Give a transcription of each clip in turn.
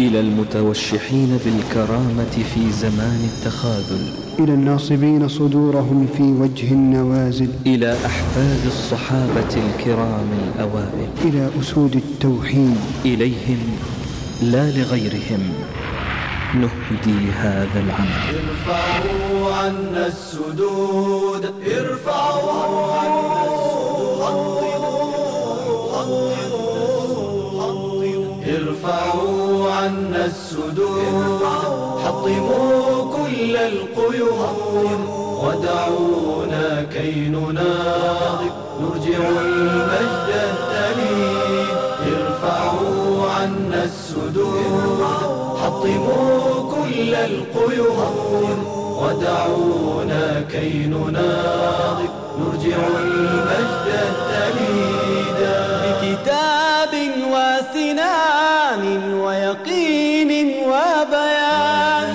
إلى المتوشحين بالكرامة في زمان التخاذل. إلى الناصبين صدورهم في وجه النوازل. إلى أحفاد الصحابة الكرام الأوائل. إلى أسود التوحيد. إليهم لا لغيرهم. نهدي هذا العمل. ارفعوا عنا السدود. ارفعوا عنا ارفعوا عنا السدود حطموا كل القيود ودعونا كي نناضل. نرجع المجد التليد ارفعوا عنا السدود حطموا كل القيود ودعونا كي نناضل. نرجع المجد التليد بكتاب وسنان ويقين وبيان.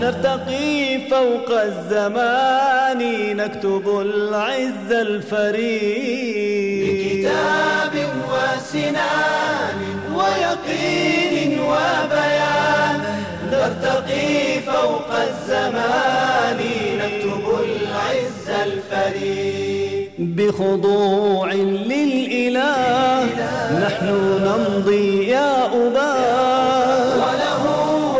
نرتقي فوق الزمان نكتب العز الفريد. بكتاب وسنان ويقين وبيان. نرتقي فوق الزمان نكتب العز الفريد. بخضوع للإله. نحن نمضي يا أباه. وله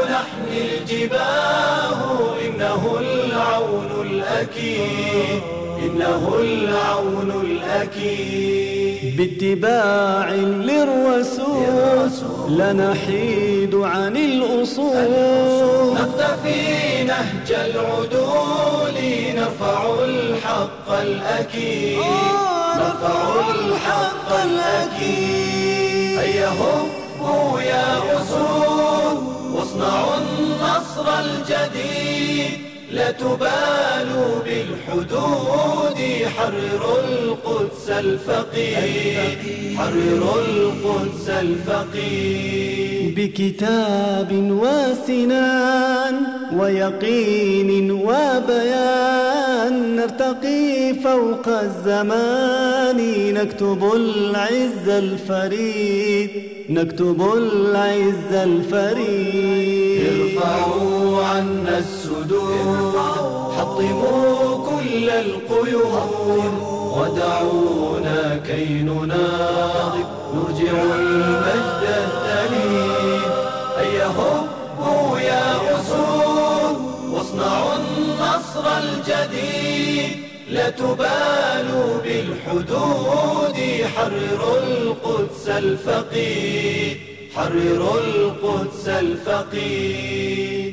نحمي الجباه. إنه العون الأكيد. إنه العون الأكيد. باتباع للرسول. لا نحيد عن الأصول. نقتفي نهج العدول. نرفع الحق الأكيد. نرفع الحق الأكيد. هيا هبوا يا أسود واصنعوا النصر الجديد. لا تبالوا بالحدود. حرروا القدس الفقيد حرروا القدس الفقيد بكتاب وسنان ويقين وبيان نرتقي فوق الزمان. نكتب العز الفريد نكتب العز الفريد. ارفعوا عنا السدود حطموا كل القيود ودعونا كي نناضل. نرجع المجد التليد هيا هبوا يا أسود. واصنعوا النصر الجديد. لا تبالوا بالحدود. حرروا القدس الفقيد. حرروا القدس الفقيد.